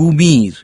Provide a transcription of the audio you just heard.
comer